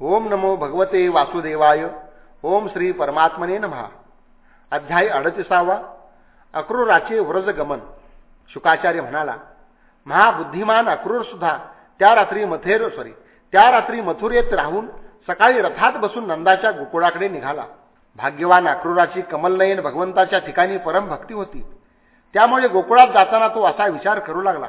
ओम नमो भगवते वासुदेवाय. ओम श्री परमात्मने नमहा. अध्याय अडतिसावा. अक्रूराचे व्रजगमन शुकाचार्य म्हणाला महाबुद्धिमान अक्रूर सुद्धा त्या रात्री मथेर सॉरी त्या रात्री मथुरेत राहून सकाळी रथात बसून नंदाच्या गोकुळाकडे निघाला. भाग्यवान अक्रूराची कमलनयन भगवंताच्या ठिकाणी परमभक्ती होती. त्यामुळे गोकुळात जाताना तो असा विचार करू लागला.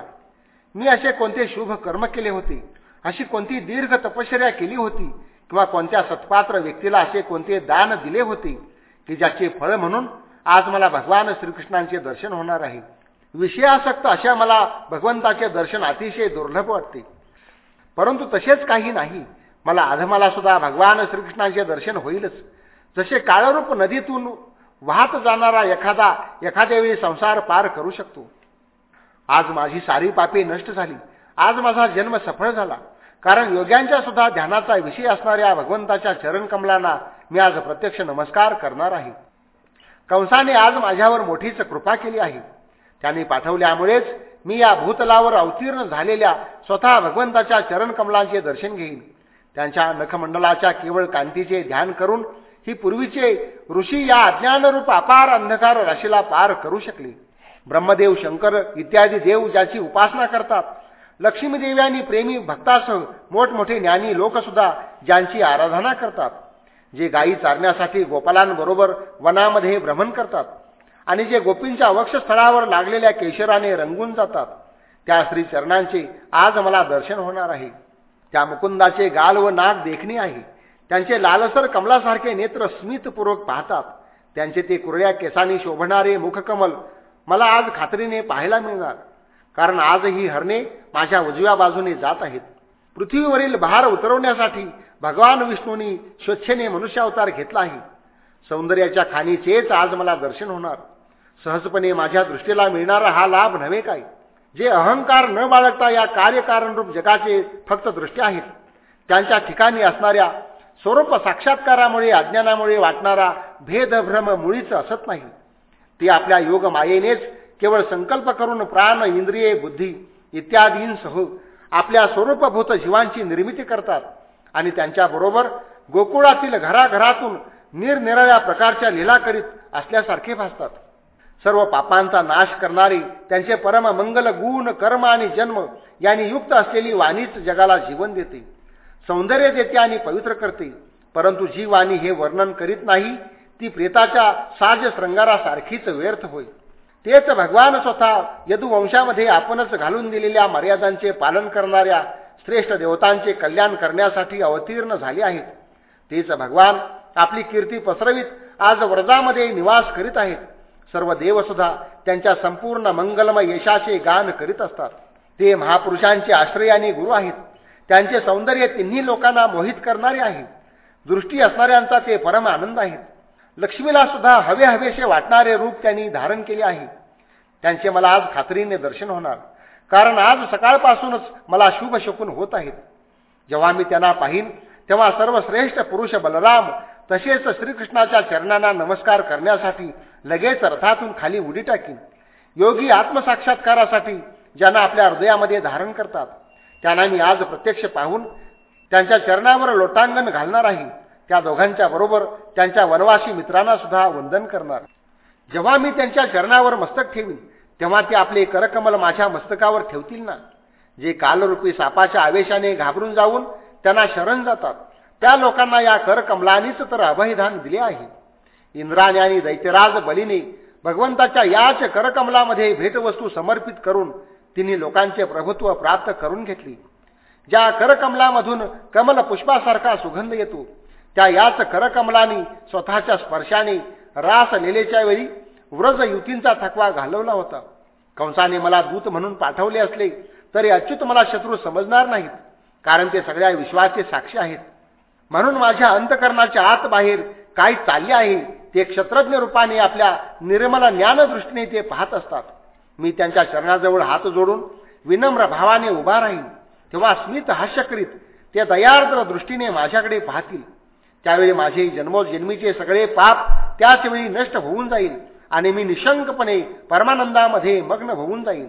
मी असे कोणते शुभ कर्म केले होते? अशी कोणती दीर्घ तपश्चर्या केली होती? किंवा कोणत्या सत्पात्र व्यक्तीला असे कोणते दान दिले होते? की ज्याचे फळ म्हणून आज मला भगवान श्रीकृष्णांचे दर्शन होणार आहे. विषयासक्त अशा मला भगवंताचे दर्शन अतिशय दुर्लभ वाटते. परंतु तसेच काही नाही. मला अधमाला सुद्धा भगवान श्रीकृष्णांचे दर्शन होईलच. जसे काळरूप नदीतून वाहत जाणारा एखादा एखाद्या वेळी संसार पार करू शकतो. आज माझी सारी पापे नष्ट झाली. आज माझा जन्म सफळ झाला. कारण योग्यांच्या सुद्धा ध्यानाचा विषय असणाऱ्या भगवंताच्या चरणकमलांना मी आज प्रत्यक्ष नमस्कार करणार आहे. कंसाने आज माझ्यावर मोठीच कृपा केली आहे. त्यांनी पाठवल्यामुळेच मी या भूतलावर अवतीर्ण झालेल्या स्वतः भगवंताच्या चरणकमलांचे दर्शन घेईन. त्यांच्या नखमंडलाच्या केवळ कांतीचे ध्यान करून ही पूर्वीचे ऋषी या अज्ञानरूप अपार अंधकार राशीला पार करू शकले. ब्रह्मदेव शंकर इत्यादी देव ज्याची उपासना करतात लक्ष्मीदेवी आणि प्रेमी भक्तासह मोठमोठे ज्ञानी लोकसुद्धा ज्यांची आराधना करतात जे गायी चारण्यासाठी गोपालांबरोबर वनामध्ये भ्रमण करतात आणि जे गोपींच्या वक्षस्थळावर लागलेल्या केशराने रंगून जातात त्या श्रीचरणांचे आज मला दर्शन होणार आहे. त्या मुकुंदाचे गाल व नाक देखणे आहे. त्यांचे लालसर कमलासारखे नेत्र स्मितपूर्वक पाहतात. त्यांचे ते कुरळ्या केसांनी शोभणारे मुखकमल मला आज खात्रीने पाहायला मिळणार. कारण आजही हरणे माझ्या उजव्या बाजूने जात आहेत. पृथ्वीवरील भार उतरवण्यासाठी भगवान विष्णूंनी स्वच्छेने मनुष्यावतार घेतला आहे सौंदर्याच्या खाणीचेच आज मला दर्शन होणार. सहजपणे माझ्या दृष्टीला मिळणारा हा लाभ नव्हे काय? जे अहंकार न बाळगता या कार्यकारणरूप जगाचे फक्त दृष्टी आहेत. त्यांच्या ठिकाणी असणाऱ्या स्वरूप साक्षात्कारामुळे अज्ञानामुळे वाटणारा भेदभ्रम मुळीच असत नाही. ते आपल्या योग मायेनेच केवळ संकल्प करून प्राण इंद्रिये बुद्धी इत्यादींसह आपल्या स्वरूपभूत जीवांची निर्मिती करतात आणि त्यांच्याबरोबर गोकुळातील घराघरातून निरनिराळ्या प्रकारच्या लीला करीत असल्यासारखे भासतात. सर्व पापांचा नाश करणारी त्यांचे परम मंगल गुण कर्म आणि जन्म यांनी युक्त असलेली वाणीच जगाला जीवन देते. सौंदर्य देते आणि पवित्र करते. परंतु जी वाणी हे वर्णन करीत नाही ती प्रेताच्या साज श्रंगारासारखीच व्यर्थ होय. तेच भगवान स्वतः यदुवंशामध्ये आपणच घालून दिलेल्या मर्यादांचे पालन करणाऱ्या श्रेष्ठ देवतांचे कल्याण करण्यासाठी अवतीर्ण झाले आहेत. तेच भगवान आपली कीर्ती पसरवीत आज व्रजामध्ये निवास करीत आहेत. सर्व देवसुद्धा त्यांच्या संपूर्ण मंगलमय यशाचे गान करीत असतात. ते महापुरुषांचे आश्रय आणि गुरु आहेत. त्यांचे सौंदर्य तिन्ही लोकांना मोहित करणारे आहे दृष्टी असणाऱ्यांचा ते परम आनंद आहेत. लक्ष्मीला सुद्धा हवे हवेसे वाटणारे रूप त्यांनी धारण केले आहे. त्यांचे मला आज खात्रीने दर्शन होणार. कारण आज सकाळपासूनच मला शुभ शकून होत आहेत. जेव्हा मी त्यांना पाहिन तेव्हा सर्वश्रेष्ठ पुरुष बलराम तसेच श्रीकृष्णाच्या चरणांना नमस्कार करण्यासाठी लगेच रथातून खाली उडी टाकीन. योगी आत्मसाक्षात्कारासाठी ज्यांना आपल्या हृदयामध्ये धारण करतात त्यांना मी आज प्रत्यक्ष पाहून त्यांच्या चरणावर लोटांगण घालणार आहे. त्या दोघांच्या बरोबर त्यांच्या वनवासी मित्रांना सुद्धा वंदन करणार. जेव्हा मी त्यांच्या चरणावर मस्तक ठेवीन तेव्हा ते आपले करकमल माझ्या मस्तकावर ठेवतील ना. जे कालरूपी सापाच्या आवेशाने घाबरून जाऊन त्यांना शरण जातात त्या लोकांना या करकमलानीच तर अभयदान दिले आहे. इंद्राने आणि दैत्यराज बलीने भगवंताच्या याच करकमलामध्ये भेटवस्तू समर्पित करून तिन्ही लोकांचे प्रभुत्व प्राप्त करून घेतली. ज्या करकमलामधून कमल पुष्पासारखा सुगंध येतो त्या याच करकमलानी स्वतःच्या स्पर्शाने रास लिलेच्या वेळी व्रज युतींचा थकवा घालवला होता. कंसाने मला दूत म्हणून पाठवले असले तरी अच्युत मला शत्रू समजणार नाहीत कारण ते सगळ्या विश्वाचे साक्षी आहेत. म्हणून माझ्या अंतकरणाच्या आत बाहेर काय चालले आहे ते क्षत्रज्ञ रूपाने आपल्या निर्मल ज्ञानदृष्टीने ते पाहत असतात. मी त्यांच्या चरणाजवळ हात जोडून विनम्र भावाने उभा राहीन तेव्हा स्मित हास्य करीत ते दयार्द्र दृष्टीने माझ्याकडे पाहतील. त्यावेळी माझे जन्मोजन्मीचे सगळे पाप त्याचवेळी नष्ट होऊन जाईल आणि मी निशंकपणे परमानंदामध्ये मग्न होऊन जाईल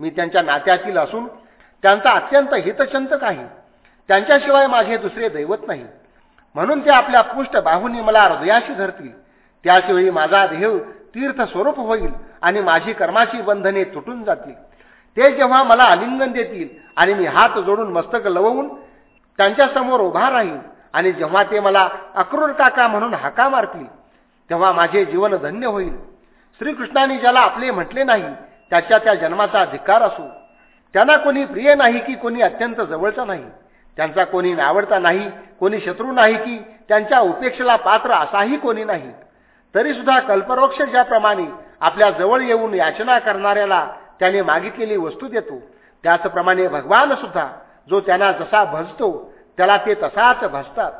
मी त्यांच्या नात्यातील असून त्यांचा अत्यंत हितचंतक आहे. त्यांच्याशिवाय माझे दुसरे दैवत नाही. म्हणून ते आपल्या पुष्ट बाहूंनी मला हृदयाशी धरतील. त्याचवेळी माझा देव तीर्थ स्वरूप होईल आणि माझी कर्माची बंधने तुटून जातील. ते जेव्हा मला आलिंगन देतील आणि मी हात जोडून मस्तक लवून त्यांच्यासमोर उभा राहील आणि जेव्हा ते मला अक्रूर काका म्हणून हाका मारतील तेव्हा माझे जीवन धन्य होईल. श्रीकृष्णाने ज्याला आपले म्हटले नाही त्याच्या त्या जन्माचा धिक्कार असो. त्यांना कोणी प्रिय नाही की कोणी अत्यंत जवळचा नाही. त्यांचा कोणी नावडता नाही कोणी शत्रू नाही की त्यांच्या उपेक्षेला पात्र असाही कोणी नाही. तरी सुद्धा कल्परोक्ष ज्याप्रमाणे आपल्या जवळ येऊन याचना करणाऱ्याला त्याने मागितलेली वस्तू देतो. त्याचप्रमाणे भगवान सुद्धा जो त्यांना जसा भजतो त्याला ते तसाच भासतात.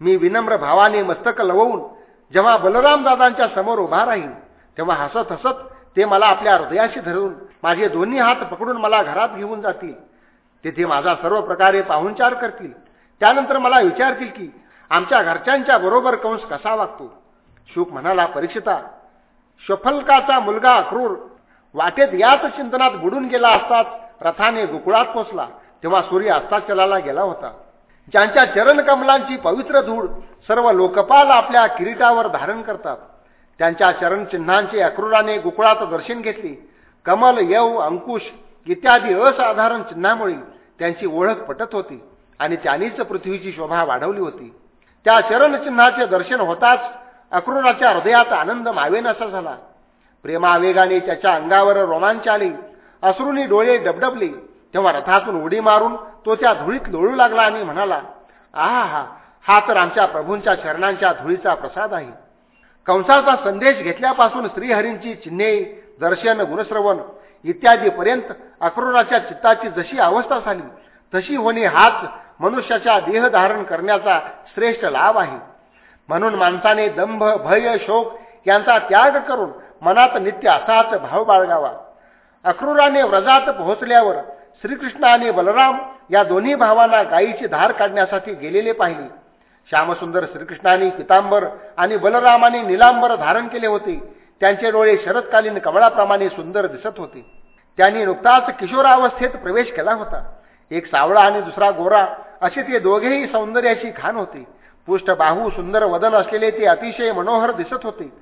मी विनम्र भावाने मस्तक लवून जेव्हा बलराम दादांच्या समोर उभा राहील तेव्हा हसत हसत ते मला आपल्या हृदयाशी धरून माझे दोन्ही हात पकडून मला घरात घेऊन जातील. तेथे माझा सर्व प्रकारे पाहुणचार करतील. त्यानंतर मला विचारतील की आमच्या घरच्यांच्या बरोबर कंस कसा वागतो? शुक म्हणाला परीक्षिता शफलकाचा मुलगा अक्रूर वाटेत याच चिंतनात बुडून गेला असताच रथाने गोकुळात पोचला तेव्हा सूर्य अस्ताचलाला गेला होता. ज्यांच्या चरणकमलांची पवित्र धूळ सर्व लोकपाल आपल्या किरीटावर धारण करतात. त्यांच्या चरणचिन्हांचे अक्रूराने गोकुळात दर्शन घेतले. कमल यव अंकुश इत्यादी असाधारण चिन्हामुळे त्यांची ओळख पटत होती आणि त्यांनीच पृथ्वीची शोभा वाढवली होती. त्या चरणचिन्हाचे दर्शन होताच अक्रूराच्या हृदयात आनंद मावेनासा झाला. प्रेमावेगाने त्याच्या अंगावर रोमांच आले. अश्रूनी डोळे डबडबले तेव्हा रथातून उडी मारून तो त्या धुळीत लोळू लागला आणि म्हणाला आहा हा हा तर आमच्या प्रभूंच्या चरणांच्या धुळीचा प्रसाद आहे. कंसाचा संदेश घेतल्यापासून श्रीहरींची चिन्हे दर्शन गुणश्रवण इत्यादीपर्यंत अक्रूराच्या चित्ताची जशी अवस्था झाली तशी होणे हाच मनुष्याच्या देह धारण करण्याचा श्रेष्ठ लाभ आहे. म्हणून माणसाने दंभ भय शोक यांचा त्याग करून मनात नित्य असाच भाव बाळगावा. अक्रूराने व्रजात पोहोचल्यावर श्रीकृष्ण आणि बलराम या दोन्ही भावांना गायीची धार काढण्यासाठी गेलेले पाहिले. श्यामसुंदर श्रीकृष्णाने पितांबर आणि बलरामाने निलांबर धारण केले होते. त्यांचे डोळे शरदकालीन कमळाप्रमाणे सुंदर दिसत होते. त्यांनी नुकताच किशोरावस्थेत प्रवेश केला होता. एक सावळा आणि दुसरा गोरा असे ते दोघेही सौंदर्याची खान होते. पृष्ठबाहू सुंदर वदन असलेले ते अतिशय मनोहर दिसत होते.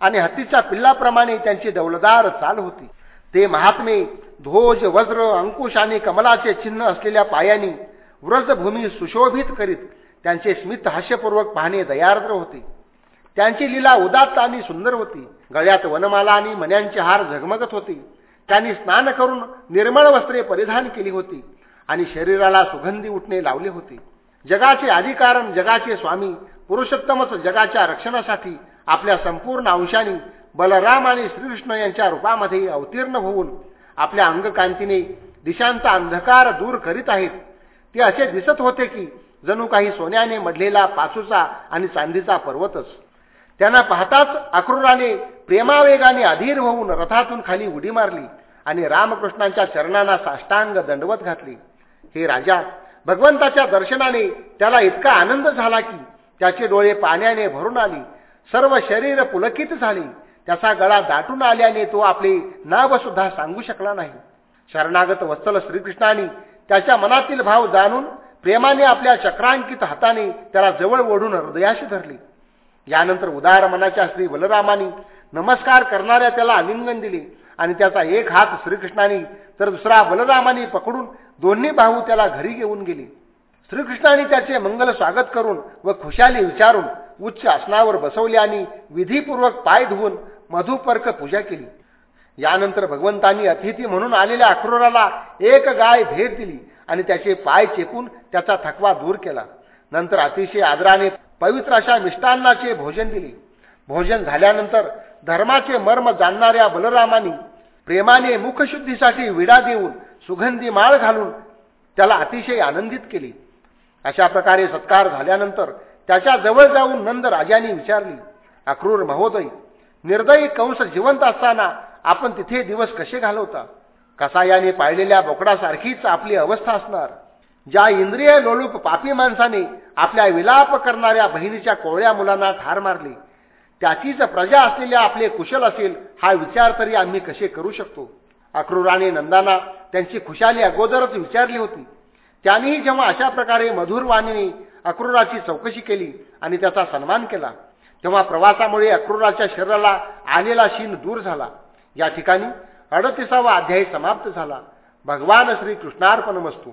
आणि हत्तीच्या पिल्लाप्रमाणे त्यांची दौलदार चाल होती. ते महात्मे ध्वज वज्र अंकुश आणि कमलाचे चिन्ह असलेल्या पायांनी व्रजभूमी सुशोभित करीत त्यांचे स्मित हास्यपूर्वक पाहणे दयार्द्र होते. त्यांची लीला उदात्त आणि सुंदर होती. गळ्यात वनमाला आणि मन्यांचे हार झगमगत होते. त्यांनी स्नान करून निर्मळ वस्त्रे परिधान केली होती आणि शरीराला सुगंधी उठणे लावले होते. जगाचे अधिकारण जगाचे स्वामी पुरुषोत्तमच जगाच्या रक्षणासाठी आपल्या संपूर्ण अंशाने बलराम आणि श्रीकृष्ण यांच्या रूपामध्ये अवतीर्ण होऊन आपल्या अंगकांतीने दिशांचा अंधकार दूर करीत आहेत. ते असे दिसत होते की जणू काही सोन्याने मढलेला पासूचा आणि चांदीचा पर्वतच. त्यांना पाहताच अक्रूराने प्रेमावेगाने अधीर होऊन रथातून खाली उडी मारली आणि रामकृष्णांच्या चरणांना साष्टांग दंडवत घातली. हे राजा भगवंताच्या दर्शनाने त्याला इतका आनंद झाला की त्याचे डोळे पाण्याने भरून आली. सर्व शरीर पुलकित झाली. त्याचा गळा दाटून आल्याने तो आपले नाव सुद्धा सांगू शकला नाही. शरणागत वत्सल श्रीकृष्णाने त्याच्या मनातील भाव जाणून प्रेमाने आपल्या चक्रांकित हाताने त्याला जवळ ओढून हृदयाशी धरली. यानंतर उदार मनाच्या श्री बलरामानी नमस्कार करणाऱ्या त्याला आलिंगन दिले आणि त्याचा एक हात श्रीकृष्णाने तर दुसरा बलरामाने पकडून दोन्ही भाऊ त्याला घरी घेऊन गेले. श्रीकृष्णाने त्याचे मंगल स्वागत करून व खुशाली विचारून उच्च आसनावर बसवले आणि विधीपूर्वक पाय धुवून मधुपर्क पूजा केली. यानंतर भगवंतांनी अतिथी म्हणून आलेल्या अक्रोराला एक गाय भेट दिली आणि त्याचे पाय चेपून त्याचा थकवा दूर केला. नंतर अतिशय आदराने पवित्र अशा मिष्टान्नाचे भोजन दिले. भोजन झाल्यानंतर धर्माचे मर्म जाणणाऱ्या बलरामानी प्रेमाने मुखशुद्धीसाठी विडा देऊन सुगंधी माळ घालून त्याला अतिशय आनंदित केली. अशा प्रकारे सत्कार झाल्यानंतर त्याच्याजवळ जाऊन नंद राजांनी विचारली अक्रूर महोदय निर्दयी कंस जिवंत असताना आपण तिथे दिवस कसे घालवता? कसायाने पाळलेल्या बोकडासारखीच आपली अवस्था असणार. ज्या इंद्रिय लोलूप पापी माणसाने आपल्या विलाप करणाऱ्या बहिणीच्या कोवळ्या मुलांना ठार मारली. त्याचीच प्रजा असलेल्या आपले कुशल असेल हा विचार तरी आम्ही कसे करू शकतो? अक्रूराने नंदाना त्यांची खुशाली अगोदरच विचारली होती. त्यांनीही जेव्हा अशा प्रकारे मधुर वाणीने अक्रूराची चौकशी केली आणि त्याचा सन्मान केला तेव्हा प्रवासामुळे अक्रूराच्या शरीराला आलेला शीन दूर झाला. या ठिकाणी अडतीसावा अध्याय समाप्त झाला. भगवान श्री कृष्णार्पण वस्तू